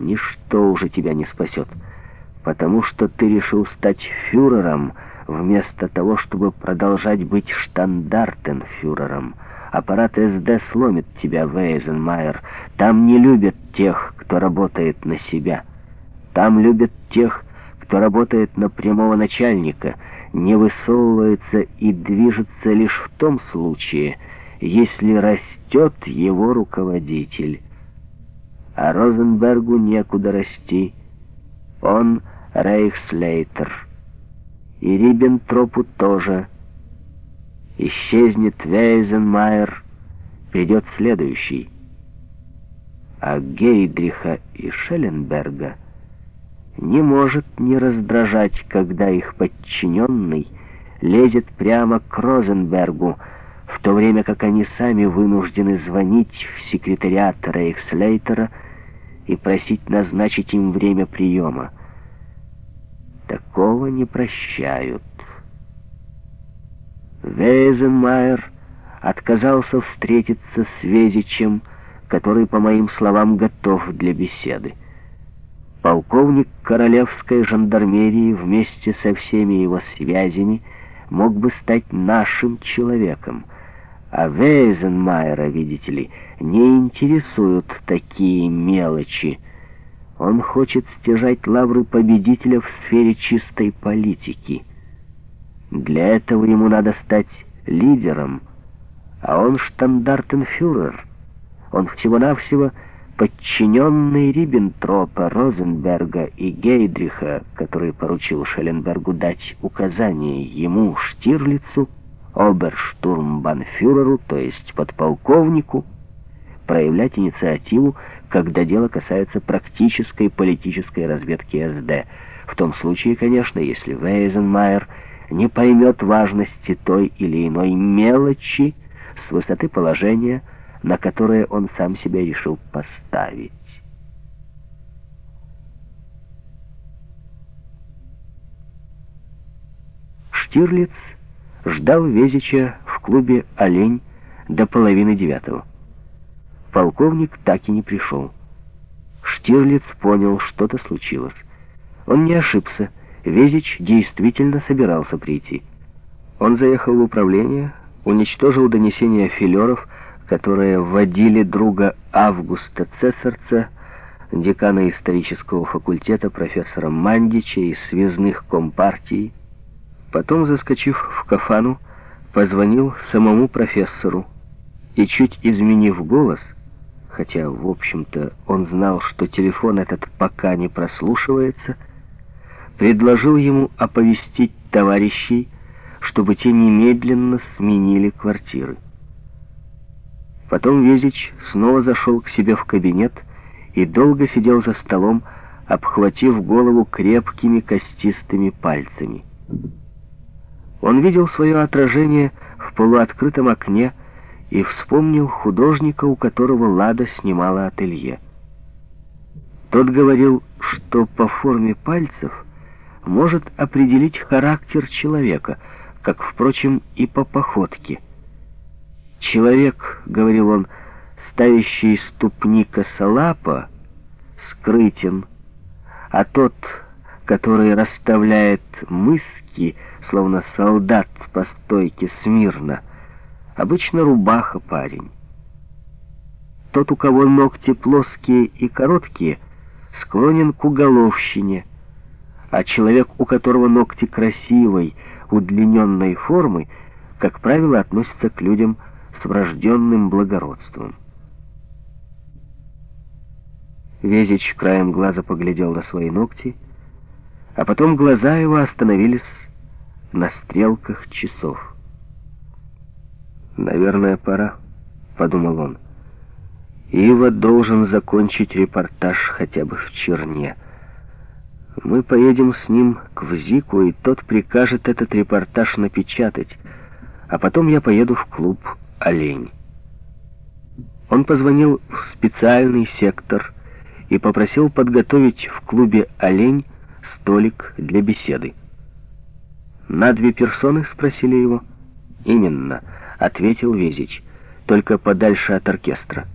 ничто уже тебя не спасет, потому что ты решил стать фюрером вместо того, чтобы продолжать быть штандартенфюрером. Аппарат СД сломит тебя, Вейзенмайер. Там не любят тех, кто работает на себя. Там любят тех, кто работает на прямого начальника, не высовывается и движется лишь в том случае, если растет его руководитель. А Розенбергу некуда расти. Он рейхслейтер. И Риббентропу тоже. Исчезнет Вейзенмайер, придет следующий. А Гейдриха и Шелленберга не может не раздражать, когда их подчиненный лезет прямо к Розенбергу, в то время как они сами вынуждены звонить в секретариат Рейхслейтера и просить назначить им время приема. Такого не прощают. Вейзенмайер отказался встретиться с Везичем, который, по моим словам, готов для беседы. Полковник королевской жандармерии вместе со всеми его связями мог бы стать нашим человеком, а Вейзенмайера, видите ли, не интересуют такие мелочи. Он хочет стяжать лавры победителя в сфере чистой политики. Для этого ему надо стать лидером, а он штандартенфюрер. Он всего-навсего подчиненный Риббентропа, Розенберга и Гейдриха, который поручил Шелленбергу дать указание ему, Штирлицу, оберштурмбанфюреру, то есть подполковнику, проявлять инициативу, когда дело касается практической политической разведки СД. В том случае, конечно, если Вейзенмайер не поймет важности той или иной мелочи с высоты положения, на которое он сам себя решил поставить. Штирлиц ждал Везича в клубе «Олень» до половины девятого. Полковник так и не пришел. Штирлиц понял, что-то случилось. Он не ошибся. Везич действительно собирался прийти. Он заехал в управление, уничтожил донесения филеров, которые вводили друга Августа Цесарца, декана исторического факультета профессора Мандича и связных компартий. Потом, заскочив в кафану, позвонил самому профессору и, чуть изменив голос, хотя, в общем-то, он знал, что телефон этот пока не прослушивается, предложил ему оповестить товарищей, чтобы те немедленно сменили квартиры. Потом Везич снова зашел к себе в кабинет и долго сидел за столом, обхватив голову крепкими костистыми пальцами. Он видел свое отражение в полуоткрытом окне и вспомнил художника, у которого Лада снимала ателье. Тот говорил, что по форме пальцев может определить характер человека, как, впрочем, и по походке. «Человек, — говорил он, — ставящий ступни косолапа, скрытен, а тот, который расставляет мыски, словно солдат по стойке смирно, обычно рубаха парень. Тот, у кого ногти плоские и короткие, склонен к уголовщине, а человек, у которого ногти красивой, удлиненной формы, как правило, относится к людям с врожденным благородством. Везич краем глаза поглядел на свои ногти, а потом глаза его остановились на стрелках часов. «Наверное, пора», — подумал он. «Ива должен закончить репортаж хотя бы в Черне». Мы поедем с ним к Взику, и тот прикажет этот репортаж напечатать, а потом я поеду в клуб «Олень». Он позвонил в специальный сектор и попросил подготовить в клубе «Олень» столик для беседы. «На две персоны?» — спросили его. «Именно», — ответил Везич, — «только подальше от оркестра».